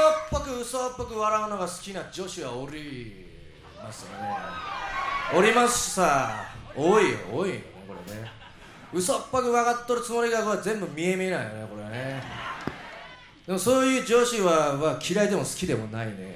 嘘っぽく嘘っぽく笑うのが好きな女子はおりますよね。おりますしさ多いよ多いよねこれね。嘘っぽく分かっとるつもりがこれ全部見え見えないよねこれね。でもそういう女子はは嫌いでも好きでもないね。